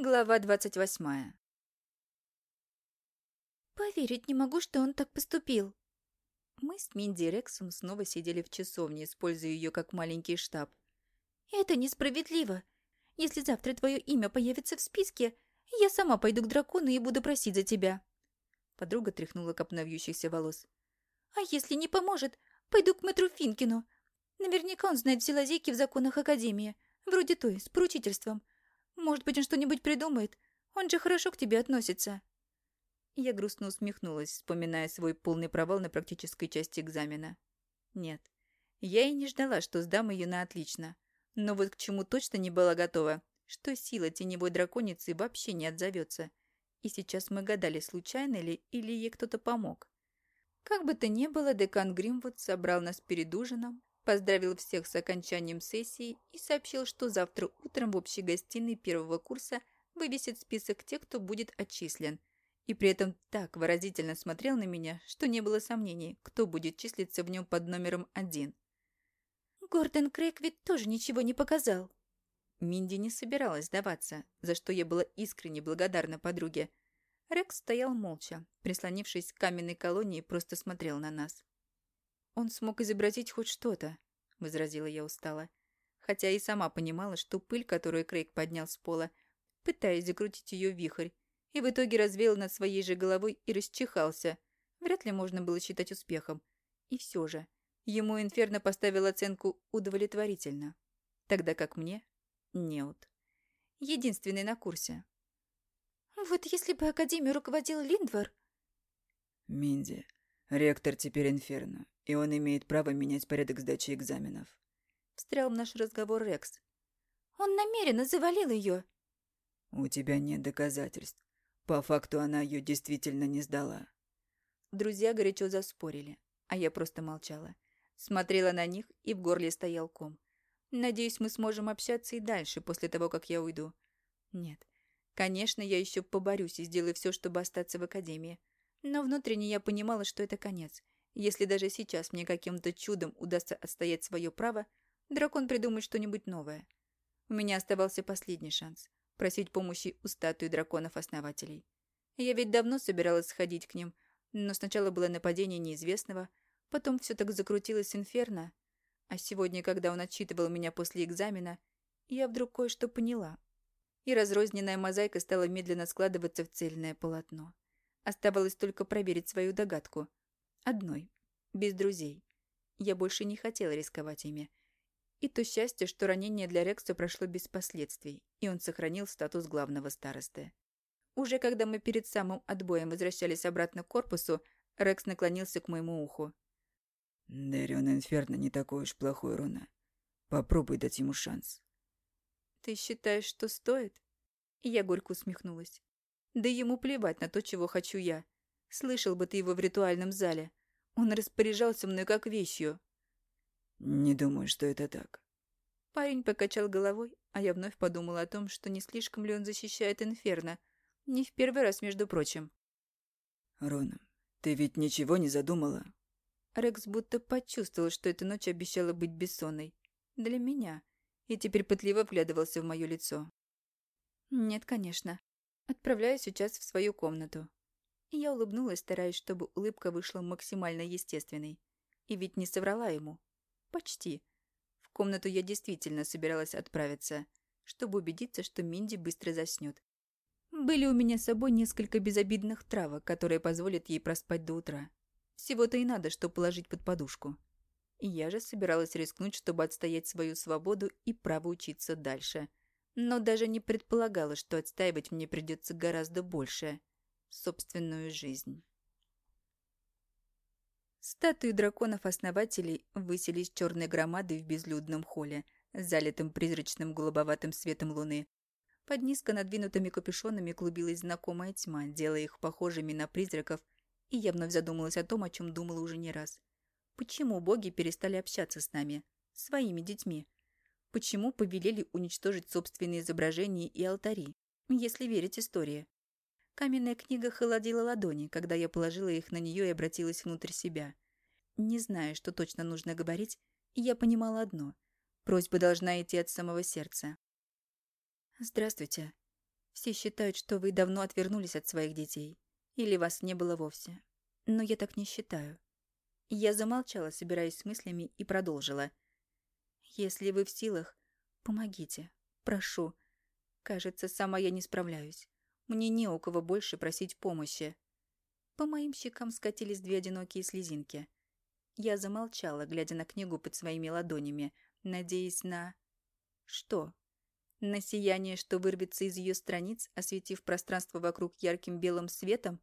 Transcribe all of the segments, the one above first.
Глава двадцать восьмая. Поверить не могу, что он так поступил. Мы с Минди Рексом снова сидели в часовне, используя ее как маленький штаб. Это несправедливо. Если завтра твое имя появится в списке, я сама пойду к дракону и буду просить за тебя. Подруга тряхнула копна волос. А если не поможет, пойду к мэтру Финкину. Наверняка он знает все лазейки в законах Академии, вроде той, с поручительством. Может быть, он что-нибудь придумает? Он же хорошо к тебе относится». Я грустно усмехнулась, вспоминая свой полный провал на практической части экзамена. Нет, я и не ждала, что сдам ее на отлично. Но вот к чему точно не была готова, что сила теневой драконицы вообще не отзовется. И сейчас мы гадали, случайно ли или ей кто-то помог. Как бы то ни было, декан Гримвуд собрал нас перед ужином, поздравил всех с окончанием сессии и сообщил, что завтра утром в общей гостиной первого курса вывесит список тех, кто будет отчислен. И при этом так выразительно смотрел на меня, что не было сомнений, кто будет числиться в нем под номером один. Гордон Крейг ведь тоже ничего не показал. Минди не собиралась сдаваться, за что я была искренне благодарна подруге. Рекс стоял молча, прислонившись к каменной колонне и просто смотрел на нас. «Он смог изобразить хоть что-то», — возразила я устало. Хотя и сама понимала, что пыль, которую Крейг поднял с пола, пытаясь закрутить ее в вихрь, и в итоге развеял над своей же головой и расчихался, вряд ли можно было считать успехом. И все же, ему Инферно поставил оценку удовлетворительно, тогда как мне — неуд. Единственный на курсе. «Вот если бы Академию руководил Линдвар...» «Минди, ректор теперь Инферно, и он имеет право менять порядок сдачи экзаменов. Встрял в наш разговор Рекс. Он намеренно завалил ее. У тебя нет доказательств. По факту она ее действительно не сдала. Друзья горячо заспорили, а я просто молчала. Смотрела на них, и в горле стоял ком. Надеюсь, мы сможем общаться и дальше, после того, как я уйду. Нет. Конечно, я еще поборюсь и сделаю все, чтобы остаться в академии. Но внутренне я понимала, что это конец. Если даже сейчас мне каким-то чудом удастся отстоять свое право, дракон придумает что-нибудь новое. У меня оставался последний шанс – просить помощи у статуи драконов-основателей. Я ведь давно собиралась сходить к ним, но сначала было нападение неизвестного, потом все так закрутилось инферно, а сегодня, когда он отчитывал меня после экзамена, я вдруг кое-что поняла. И разрозненная мозаика стала медленно складываться в цельное полотно. Оставалось только проверить свою догадку – Одной. Без друзей. Я больше не хотела рисковать ими. И то счастье, что ранение для Рекса прошло без последствий, и он сохранил статус главного старосты. Уже когда мы перед самым отбоем возвращались обратно к корпусу, Рекс наклонился к моему уху. «Дэрион Инферно не такой уж плохой, Рона. Попробуй дать ему шанс». «Ты считаешь, что стоит?» Я горько усмехнулась. «Да ему плевать на то, чего хочу я. Слышал бы ты его в ритуальном зале. Он распоряжался мной как вещью. Не думаю, что это так. Парень покачал головой, а я вновь подумала о том, что не слишком ли он защищает Инферно. Не в первый раз, между прочим. Рона, ты ведь ничего не задумала? Рекс будто почувствовал, что эта ночь обещала быть бессонной. Для меня. И теперь пытливо вглядывался в мое лицо. Нет, конечно. Отправляюсь сейчас в свою комнату. Я улыбнулась, стараясь, чтобы улыбка вышла максимально естественной. И ведь не соврала ему. Почти. В комнату я действительно собиралась отправиться, чтобы убедиться, что Минди быстро заснет. Были у меня с собой несколько безобидных травок, которые позволят ей проспать до утра. Всего-то и надо, что положить под подушку. И я же собиралась рискнуть, чтобы отстоять свою свободу и право учиться дальше. Но даже не предполагала, что отстаивать мне придется гораздо больше собственную жизнь. Статуи драконов-основателей высились черной громадой в безлюдном холле, залитым призрачным голубоватым светом луны. Под низко надвинутыми капюшонами клубилась знакомая тьма, делая их похожими на призраков, и я вновь задумалась о том, о чем думала уже не раз. Почему боги перестали общаться с нами, своими детьми? Почему повелели уничтожить собственные изображения и алтари, если верить истории? Каменная книга холодила ладони, когда я положила их на нее и обратилась внутрь себя. Не зная, что точно нужно говорить, я понимала одно. Просьба должна идти от самого сердца. «Здравствуйте. Все считают, что вы давно отвернулись от своих детей. Или вас не было вовсе. Но я так не считаю. Я замолчала, собираясь с мыслями, и продолжила. Если вы в силах, помогите. Прошу. Кажется, сама я не справляюсь. Мне не у кого больше просить помощи. По моим щекам скатились две одинокие слезинки. Я замолчала, глядя на книгу под своими ладонями, надеясь на... Что? На сияние, что вырвется из ее страниц, осветив пространство вокруг ярким белым светом?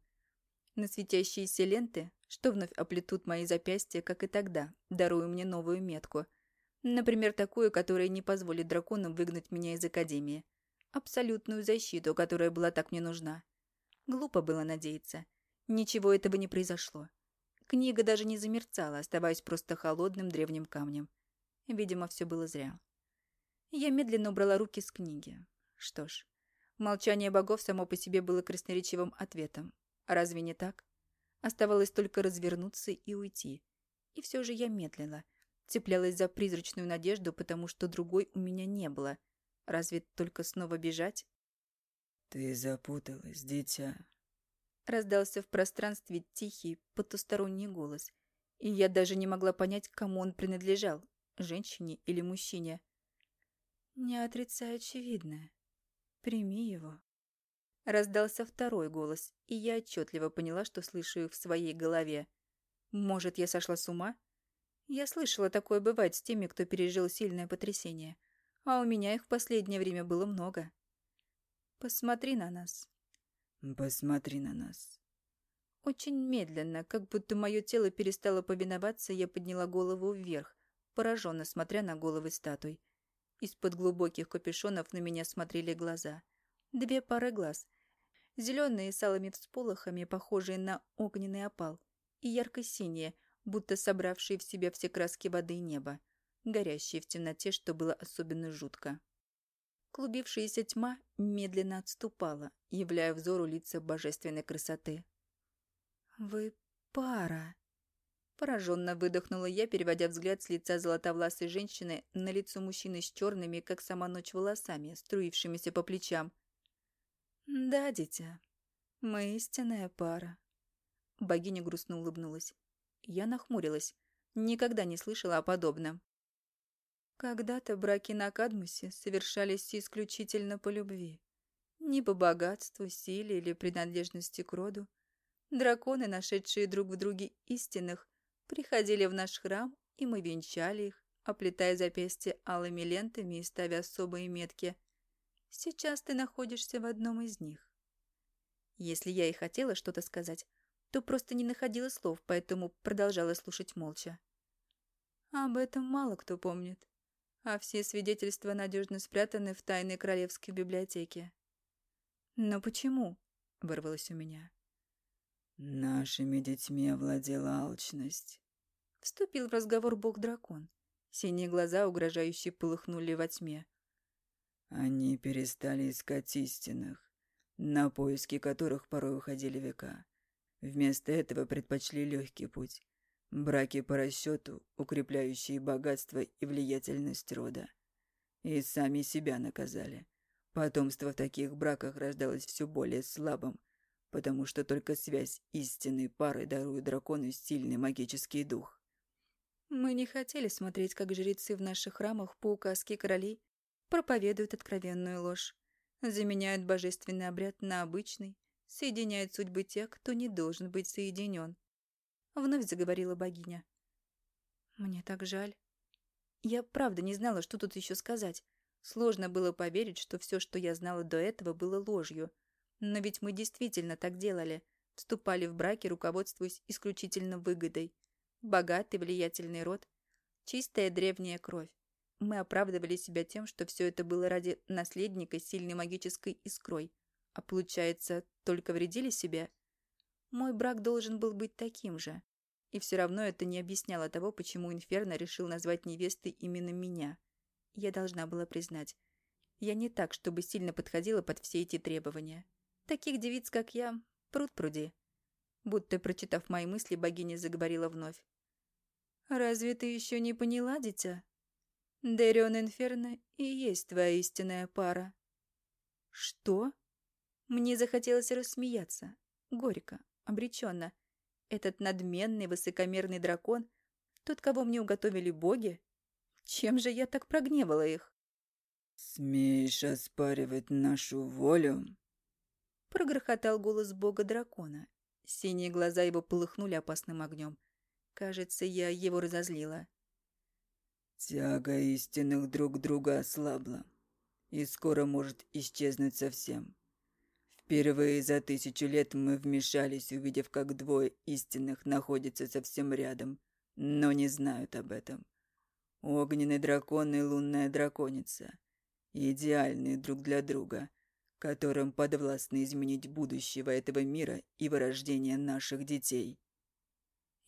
На светящиеся ленты, что вновь оплетут мои запястья, как и тогда, даруя мне новую метку. Например, такую, которая не позволит драконам выгнать меня из Академии. Абсолютную защиту, которая была так мне нужна. Глупо было надеяться. Ничего этого не произошло. Книга даже не замерцала, оставаясь просто холодным древним камнем. Видимо, все было зря. Я медленно убрала руки с книги. Что ж, молчание богов само по себе было красноречивым ответом. Разве не так? Оставалось только развернуться и уйти. И все же я медлила. Цеплялась за призрачную надежду, потому что другой у меня не было. Разве только снова бежать? «Ты запуталась, дитя», Раздался в пространстве тихий, потусторонний голос, и я даже не могла понять, кому он принадлежал, женщине или мужчине. «Не отрицай очевидное. Прими его». Раздался второй голос, и я отчетливо поняла, что слышу их в своей голове. Может, я сошла с ума? Я слышала, такое бывает с теми, кто пережил сильное потрясение. А у меня их в последнее время было много. Посмотри на нас. «Посмотри на нас». Очень медленно, как будто мое тело перестало повиноваться, я подняла голову вверх, пораженно смотря на головы статуй. Из-под глубоких капюшонов на меня смотрели глаза. Две пары глаз. Зеленые с алыми всполохами, похожие на огненный опал. И ярко-синие, будто собравшие в себя все краски воды и неба. Горящие в темноте, что было особенно жутко. Клубившаяся тьма медленно отступала, являя взору лица божественной красоты. «Вы пара!» Пораженно выдохнула я, переводя взгляд с лица золотовласой женщины на лицо мужчины с черными, как сама ночь, волосами, струившимися по плечам. «Да, дитя, мы истинная пара». Богиня грустно улыбнулась. Я нахмурилась. Никогда не слышала о подобном. Когда-то браки на Кадмусе совершались исключительно по любви. Не по богатству, силе или принадлежности к роду. Драконы, нашедшие друг в друге истинных, приходили в наш храм, и мы венчали их, оплетая запястья алыми лентами и ставя особые метки. Сейчас ты находишься в одном из них. Если я и хотела что-то сказать, то просто не находила слов, поэтому продолжала слушать молча. Об этом мало кто помнит а все свидетельства надежно спрятаны в тайной королевской библиотеке. «Но почему?» — вырвалось у меня. «Нашими детьми овладела алчность», — вступил в разговор бог-дракон. Синие глаза угрожающе полыхнули во тьме. «Они перестали искать истинных, на поиски которых порой уходили века. Вместо этого предпочли легкий путь Браки по расчету, укрепляющие богатство и влиятельность рода. И сами себя наказали. Потомство в таких браках рождалось все более слабым, потому что только связь истинной пары дарует дракону сильный магический дух. Мы не хотели смотреть, как жрецы в наших храмах по указке королей проповедуют откровенную ложь, заменяют божественный обряд на обычный, соединяют судьбы тех, кто не должен быть соединен. Вновь заговорила богиня. Мне так жаль. Я правда не знала, что тут еще сказать. Сложно было поверить, что все, что я знала до этого, было ложью. Но ведь мы действительно так делали. Вступали в браки, руководствуясь исключительно выгодой. Богатый, влиятельный род. Чистая древняя кровь. Мы оправдывали себя тем, что все это было ради наследника сильной магической искрой. А получается, только вредили себе? Мой брак должен был быть таким же. И все равно это не объясняло того, почему Инферно решил назвать невестой именно меня. Я должна была признать. Я не так, чтобы сильно подходила под все эти требования. Таких девиц, как я, пруд пруди. Будто, прочитав мои мысли, богиня заговорила вновь. «Разве ты еще не поняла, дитя? Дэрион Инферно и есть твоя истинная пара». «Что?» Мне захотелось рассмеяться. Горько, обреченно. Этот надменный, высокомерный дракон, тот, кого мне уготовили боги, чем же я так прогневала их? «Смеешь оспаривать нашу волю?» Прогрохотал голос бога-дракона. Синие глаза его полыхнули опасным огнем. Кажется, я его разозлила. Тяга истинных друг друга ослабла и скоро может исчезнуть совсем. Впервые за тысячу лет мы вмешались, увидев, как двое истинных находятся совсем рядом, но не знают об этом. Огненный дракон и лунная драконица. Идеальные друг для друга, которым подвластно изменить будущего этого мира и вырождение наших детей.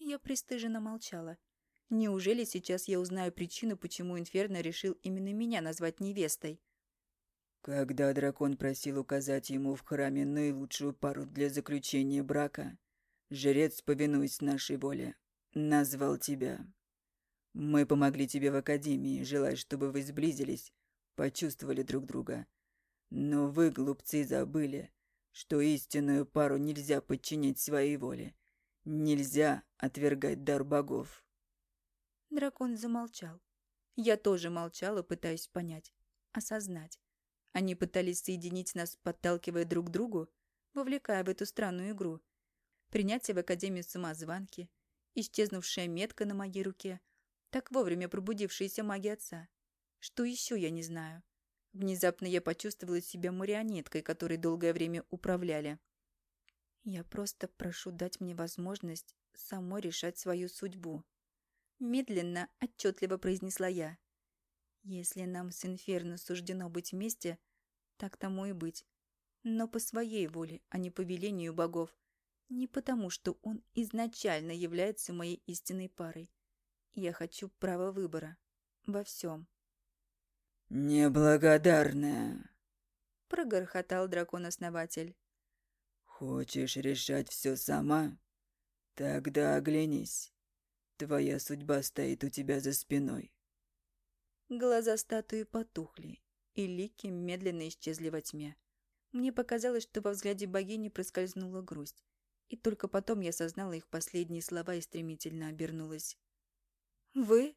Я пристыженно молчала. Неужели сейчас я узнаю причину, почему Инферно решил именно меня назвать невестой? Когда дракон просил указать ему в храме наилучшую пару для заключения брака, жрец, повинуясь нашей воле, назвал тебя. Мы помогли тебе в академии, желая, чтобы вы сблизились, почувствовали друг друга. Но вы, глупцы, забыли, что истинную пару нельзя подчинять своей воле. Нельзя отвергать дар богов. Дракон замолчал. Я тоже молчала, пытаясь понять, осознать. Они пытались соединить нас, подталкивая друг к другу, вовлекая в эту странную игру. Принятие в Академию самозванки, исчезнувшая метка на моей руке, так вовремя пробудившаяся магия отца. Что еще я не знаю. Внезапно я почувствовала себя марионеткой, которой долгое время управляли. Я просто прошу дать мне возможность самой решать свою судьбу. Медленно, отчетливо произнесла я. Если нам с Инферно суждено быть вместе, так тому и быть. Но по своей воле, а не по велению богов. Не потому, что он изначально является моей истинной парой. Я хочу права выбора. Во всем. «Неблагодарная!» Прогорхотал дракон-основатель. «Хочешь решать все сама? Тогда оглянись. Твоя судьба стоит у тебя за спиной». Глаза статуи потухли, и лики медленно исчезли во тьме. Мне показалось, что во взгляде богини проскользнула грусть, и только потом я осознала их последние слова и стремительно обернулась. «Вы?»